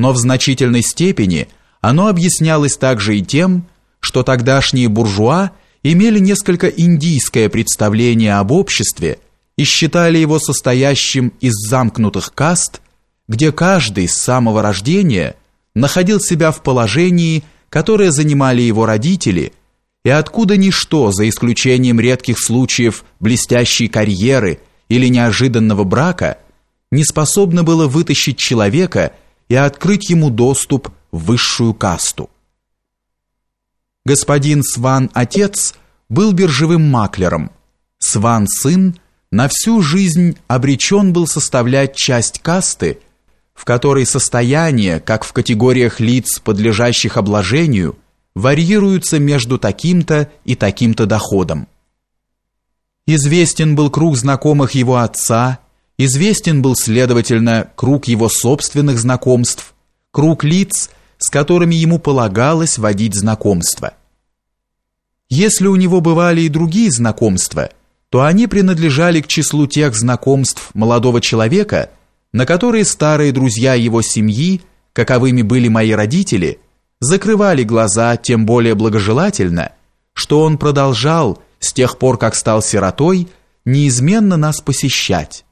но в значительной степени оно объяснялось также и тем, что тогдашние буржуа имели несколько индийское представление об обществе и считали его состоящим из замкнутых каст, где каждый с самого рождения находил себя в положении, которое занимали его родители, и откуда ничто, за исключением редких случаев блестящей карьеры или неожиданного брака, не способно было вытащить человека и открыть ему доступ в высшую касту. Господин Сван-отец был биржевым маклером. Сван-сын на всю жизнь обречен был составлять часть касты, в которой состояние, как в категориях лиц, подлежащих обложению, варьируются между таким-то и таким-то доходом. Известен был круг знакомых его отца, известен был, следовательно, круг его собственных знакомств, круг лиц – с которыми ему полагалось водить знакомства. Если у него бывали и другие знакомства, то они принадлежали к числу тех знакомств молодого человека, на которые старые друзья его семьи, каковыми были мои родители, закрывали глаза тем более благожелательно, что он продолжал, с тех пор как стал сиротой, неизменно нас посещать.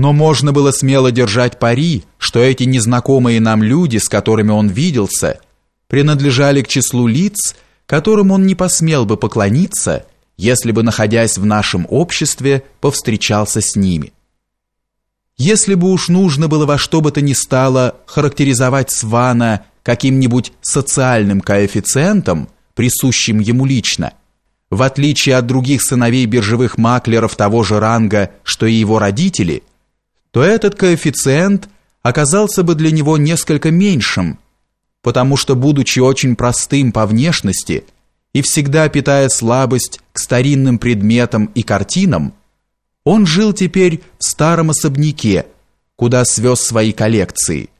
Но можно было смело держать пари, что эти незнакомые нам люди, с которыми он виделся, принадлежали к числу лиц, которым он не посмел бы поклониться, если бы, находясь в нашем обществе, повстречался с ними. Если бы уж нужно было во что бы то ни стало характеризовать Свана каким-нибудь социальным коэффициентом, присущим ему лично, в отличие от других сыновей биржевых маклеров того же ранга, что и его родители – то этот коэффициент оказался бы для него несколько меньшим, потому что, будучи очень простым по внешности и всегда питая слабость к старинным предметам и картинам, он жил теперь в старом особняке, куда свез свои коллекции.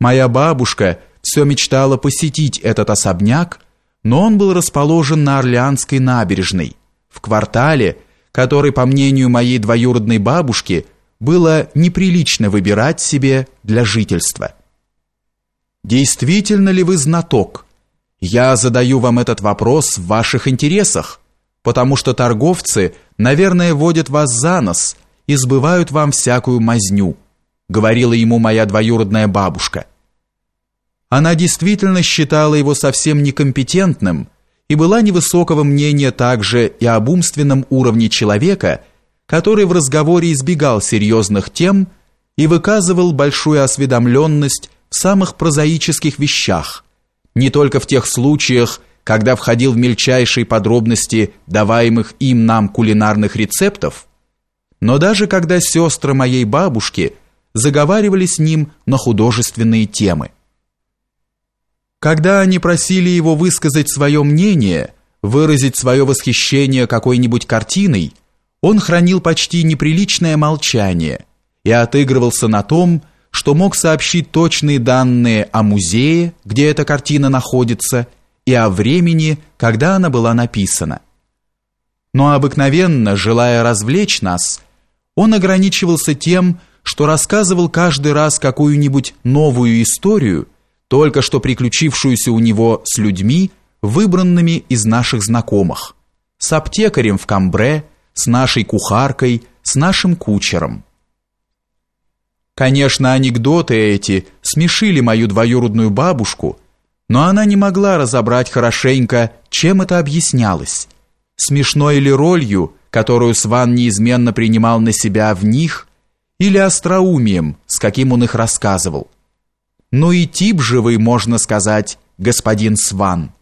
Моя бабушка все мечтала посетить этот особняк, но он был расположен на Орлеанской набережной, в квартале, который, по мнению моей двоюродной бабушки, было неприлично выбирать себе для жительства. Действительно ли вы знаток? Я задаю вам этот вопрос в ваших интересах, потому что торговцы, наверное, водят вас за нос и сбывают вам всякую мазню, говорила ему моя двоюродная бабушка. Она действительно считала его совсем некомпетентным и была невысокого мнения также и об умственном уровне человека, который в разговоре избегал серьезных тем и выказывал большую осведомленность в самых прозаических вещах, не только в тех случаях, когда входил в мельчайшие подробности даваемых им нам кулинарных рецептов, но даже когда сестры моей бабушки заговаривали с ним на художественные темы. Когда они просили его высказать свое мнение, выразить свое восхищение какой-нибудь картиной, он хранил почти неприличное молчание и отыгрывался на том, что мог сообщить точные данные о музее, где эта картина находится, и о времени, когда она была написана. Но обыкновенно, желая развлечь нас, он ограничивался тем, что рассказывал каждый раз какую-нибудь новую историю, только что приключившуюся у него с людьми, выбранными из наших знакомых, с аптекарем в Камбре, с нашей кухаркой, с нашим кучером. Конечно, анекдоты эти смешили мою двоюродную бабушку, но она не могла разобрать хорошенько, чем это объяснялось. Смешной ли ролью, которую Сван неизменно принимал на себя в них, или остроумием, с каким он их рассказывал. Ну и тип живый, можно сказать, господин Сван.